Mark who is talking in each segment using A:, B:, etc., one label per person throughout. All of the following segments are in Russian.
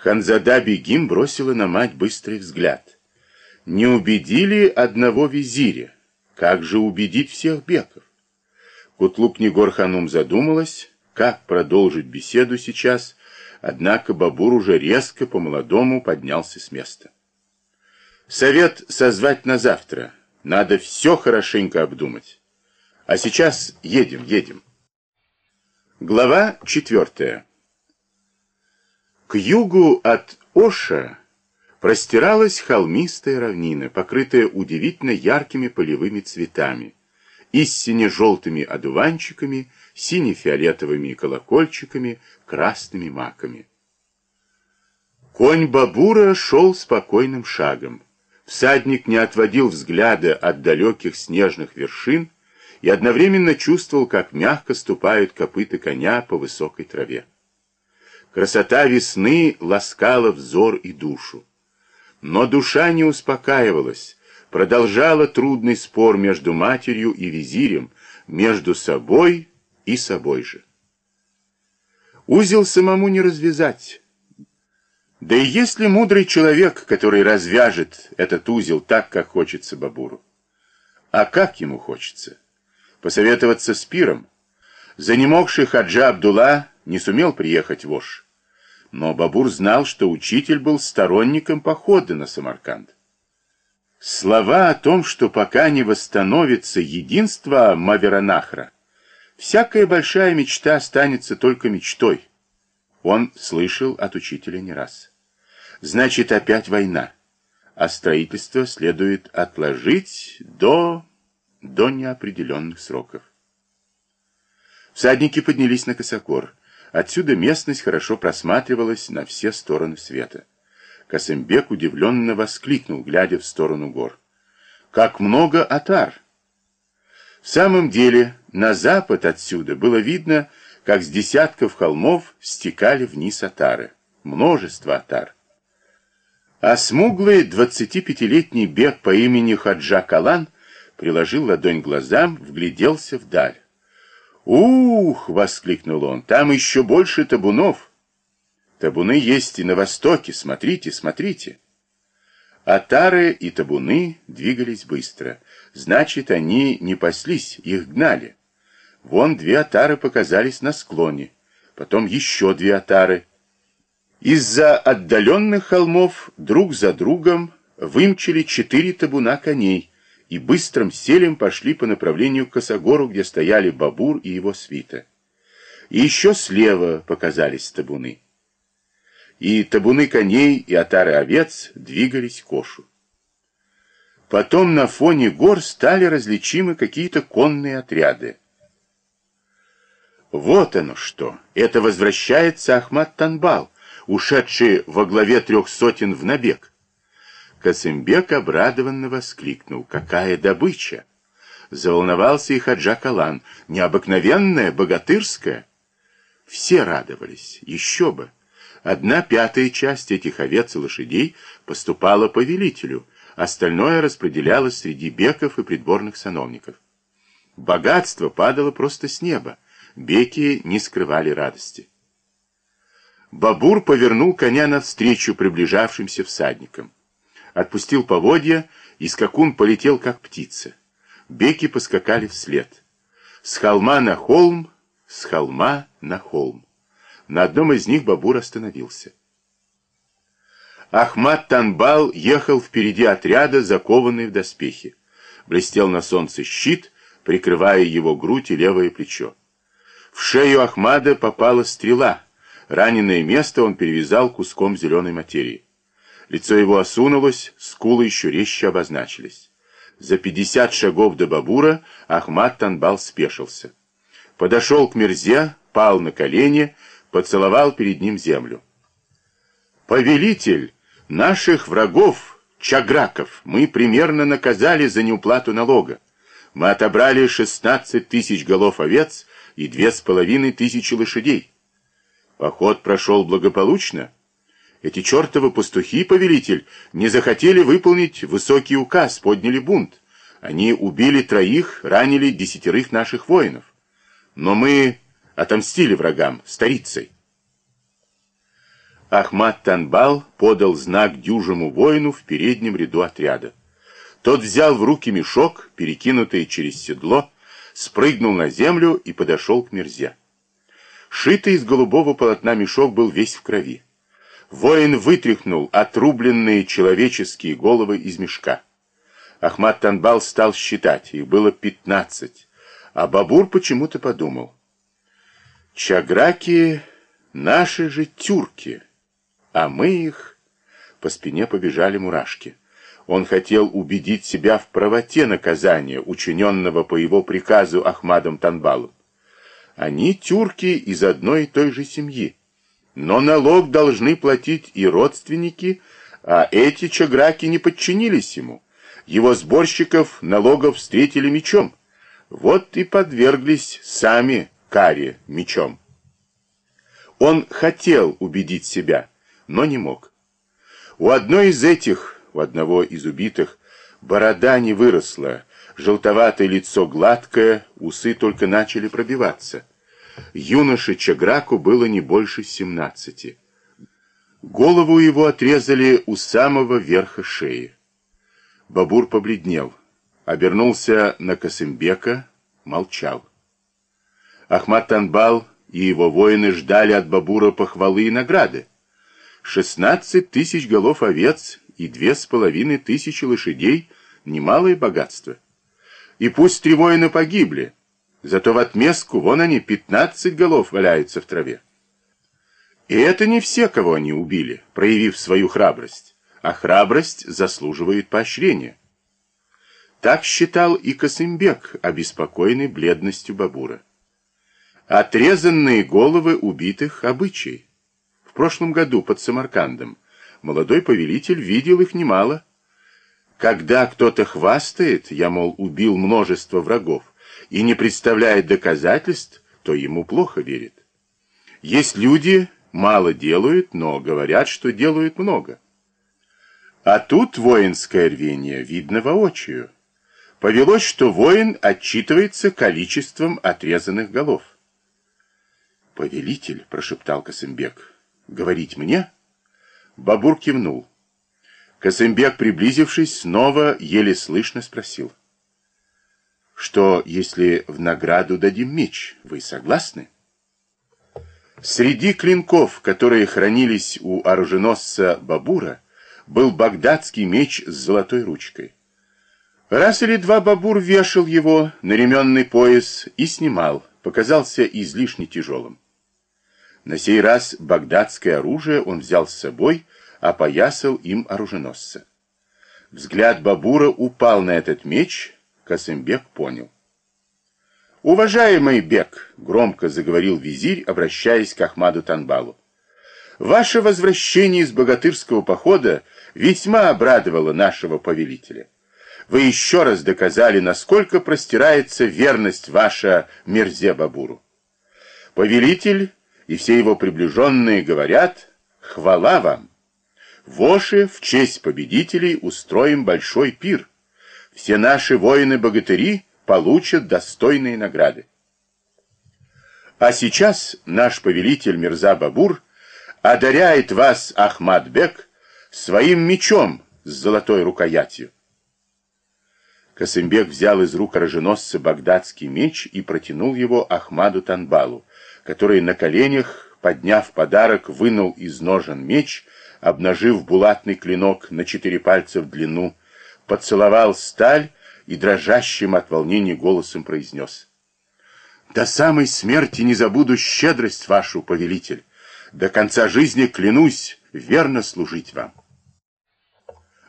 A: Ханзада Бегим бросила на мать быстрый взгляд. Не убедили одного визиря. Как же убедить всех беков? Кутлук Негор-ханум задумалась, как продолжить беседу сейчас, однако Бабур уже резко по-молодому поднялся с места. Совет созвать на завтра. Надо все хорошенько обдумать. А сейчас едем, едем. Глава четвертая. К югу от Оша простиралась холмистая равнина, покрытая удивительно яркими полевыми цветами, и с сине-желтыми одуванчиками, сине-фиолетовыми колокольчиками, красными маками. Конь Бабура шел спокойным шагом. Всадник не отводил взгляда от далеких снежных вершин и одновременно чувствовал, как мягко ступают копыта коня по высокой траве. Красота весны ласкала взор и душу. Но душа не успокаивалась, продолжала трудный спор между матерью и визирем, между собой и собой же. Узел самому не развязать. Да и есть ли мудрый человек, который развяжет этот узел так, как хочется Бабуру? А как ему хочется? Посоветоваться с пиром? Занемогший Хаджа Абдулла не сумел приехать в Ош. Но Бабур знал, что учитель был сторонником похода на Самарканд. Слова о том, что пока не восстановится единство Маверанахра, всякая большая мечта останется только мечтой. Он слышал от учителя не раз. Значит, опять война, а строительство следует отложить до... до неопределенных сроков. Всадники поднялись на косокор. Отсюда местность хорошо просматривалась на все стороны света. Касымбек удивленно воскликнул, глядя в сторону гор. «Как много атар!» В самом деле, на запад отсюда было видно, как с десятков холмов стекали вниз атары. Множество атар. А смуглый 25-летний бег по имени Хаджа Калан приложил ладонь к глазам, вгляделся вдаль. «Ух!» — воскликнул он. «Там еще больше табунов!» «Табуны есть и на востоке. Смотрите, смотрите!» Атары и табуны двигались быстро. Значит, они не паслись, их гнали. Вон две атары показались на склоне. Потом еще две атары. Из-за отдаленных холмов друг за другом вымчили четыре табуна коней, и быстрым селем пошли по направлению к Косогору, где стояли Бабур и его свита. И еще слева показались табуны. И табуны коней и отары овец двигались к Ошу. Потом на фоне гор стали различимы какие-то конные отряды. Вот оно что! Это возвращается Ахмат Танбал, ушедший во главе трех сотен в набег. Касымбек обрадованно воскликнул. «Какая добыча!» Заволновался и Хаджа Калан. «Необыкновенная, богатырская!» Все радовались. Еще бы! Одна пятая часть этих овец и лошадей поступала повелителю, остальное распределялось среди беков и придворных сановников. Богатство падало просто с неба. Беки не скрывали радости. Бабур повернул коня навстречу приближавшимся всадникам отпустил поводья, и скакун полетел, как птица. Беки поскакали вслед. С холма на холм, с холма на холм. На одном из них Бабур остановился. Ахмат Танбал ехал впереди отряда, закованный в доспехи. Блестел на солнце щит, прикрывая его грудь и левое плечо. В шею Ахмада попала стрела. Раненое место он перевязал куском зеленой материи. Лицо его осунулось, скулы еще резче обозначились. За пятьдесят шагов до Бабура Ахмат Танбал спешился. Подошел к Мерзе, пал на колени, поцеловал перед ним землю. «Повелитель наших врагов, чаграков, мы примерно наказали за неуплату налога. Мы отобрали шестнадцать тысяч голов овец и две с половиной тысячи лошадей. Поход прошел благополучно». Эти чертовы пастухи, повелитель, не захотели выполнить высокий указ, подняли бунт. Они убили троих, ранили десятерых наших воинов. Но мы отомстили врагам старицей. Ахмат Танбал подал знак дюжему воину в переднем ряду отряда. Тот взял в руки мешок, перекинутый через седло, спрыгнул на землю и подошел к Мерзе. Шитый из голубого полотна мешок был весь в крови. Воин вытряхнул отрубленные человеческие головы из мешка. Ахмат Танбал стал считать, их было пятнадцать. А Бабур почему-то подумал. Чаграки — наши же тюрки, а мы их... По спине побежали мурашки. Он хотел убедить себя в правоте наказания, учиненного по его приказу Ахмадом Танбалом. Они тюрки из одной и той же семьи. Но налог должны платить и родственники, а эти чаграки не подчинились ему. Его сборщиков налогов встретили мечом. Вот и подверглись сами каре мечом. Он хотел убедить себя, но не мог. У одной из этих, у одного из убитых, борода не выросла, желтоватое лицо гладкое, усы только начали пробиваться. Юноше Чаграку было не больше семнадцати. Голову его отрезали у самого верха шеи. Бабур побледнел, обернулся на Косымбека, молчал. Ахмат Танбал и его воины ждали от Бабура похвалы и награды. Шестнадцать тысяч голов овец и две с половиной тысячи лошадей — немалое богатство. И пусть три воина погибли, зато в отместку вон они, пятнадцать голов валяются в траве. И это не все, кого они убили, проявив свою храбрость а храбрость заслуживает поощрения. Так считал и Косымбек, обеспокоенный бледностью Бабура. Отрезанные головы убитых обычай. В прошлом году под Самаркандом молодой повелитель видел их немало. Когда кто-то хвастает, я, мол, убил множество врагов, и не представляет доказательств, то ему плохо верит. Есть люди, мало делают, но говорят, что делают много. А тут воинское рвение видно воочию. Повелось, что воин отчитывается количеством отрезанных голов. «Повелитель», — прошептал Косымбек, — «говорить мне?» Бабур кивнул. Косымбек, приблизившись, снова еле слышно спросил. «Что, если в награду дадим меч? Вы согласны?» Среди клинков, которые хранились у оруженосца Бабура, был багдадский меч с золотой ручкой. Раз или два Бабур вешал его на ременный пояс и снимал, показался излишне тяжелым. На сей раз багдадское оружие он взял с собой, опоясал им оруженосца. Взгляд Бабура упал на этот меч, Касымбек понял. «Уважаемый Бек», — громко заговорил визирь, обращаясь к Ахмаду Танбалу, — «ваше возвращение из богатырского похода весьма обрадовало нашего повелителя. Вы еще раз доказали, насколько простирается верность ваша Мерзе-Бабуру. Повелитель и все его приближенные говорят «Хвала вам!» Воши в честь победителей устроим большой пир. Все наши воины-богатыри получат достойные награды. А сейчас наш повелитель Мирза-Бабур одаряет вас, Ахмад-бек, своим мечом с золотой рукоятью. Касымбек взял из рук оруженосца багдадский меч и протянул его Ахмаду Танбалу, который на коленях, подняв подарок, вынул из ножен меч, обнажив булатный клинок на четыре пальца в длину, поцеловал сталь и дрожащим от волнения голосом произнес. «До самой смерти не забуду щедрость вашу, повелитель. До конца жизни клянусь верно служить вам».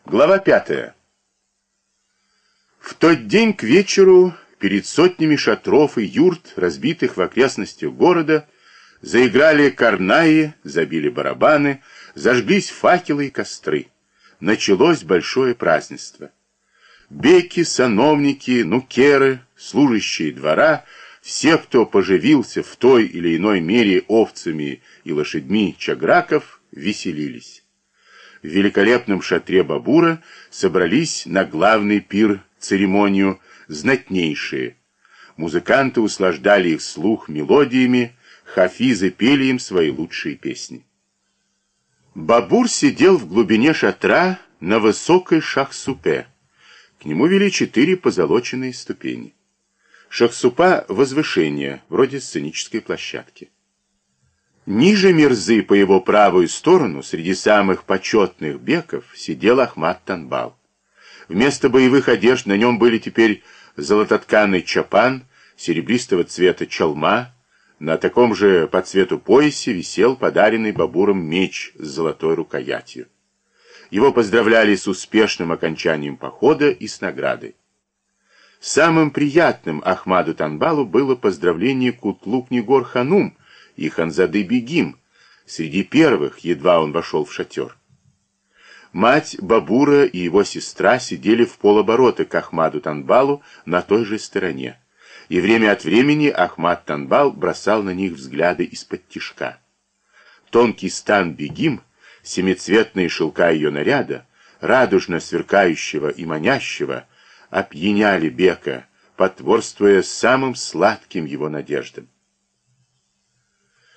A: Глава пятая. В тот день к вечеру перед сотнями шатров и юрт, разбитых в окрестностях города, заиграли карнаи, забили барабаны, зажглись факелы и костры. Началось большое празднество. Беки, сановники, нукеры, служащие двора, все, кто поживился в той или иной мере овцами и лошадьми чаграков, веселились в великолепном шатре Бабура собрались на главный пир церемонию знатнейшие. Музыканты услаждали их слух мелодиями, хафизы пели им свои лучшие песни. Бабур сидел в глубине шатра на высокой шахсупе. К нему вели четыре позолоченные ступени. Шахсупа — возвышение, вроде сценической площадки. Ниже Мирзы по его правую сторону, среди самых почетных беков, сидел Ахмат Танбал. Вместо боевых одежд на нем были теперь золототканый чапан, серебристого цвета чалма, на таком же по цвету поясе висел подаренный Бабуром меч с золотой рукоятью. Его поздравляли с успешным окончанием похода и с наградой. Самым приятным Ахмаду Танбалу было поздравление Кутлук-Негор Ханум и Ханзады Бегим, среди первых, едва он вошел в шатер. Мать Бабура и его сестра сидели в полоборота к Ахмаду Танбалу на той же стороне и время от времени Ахмад Танбал бросал на них взгляды из-под тишка. Тонкий стан бегим, семицветные шелка ее наряда, радужно сверкающего и манящего, опьяняли Бека, потворствуя самым сладким его надеждам.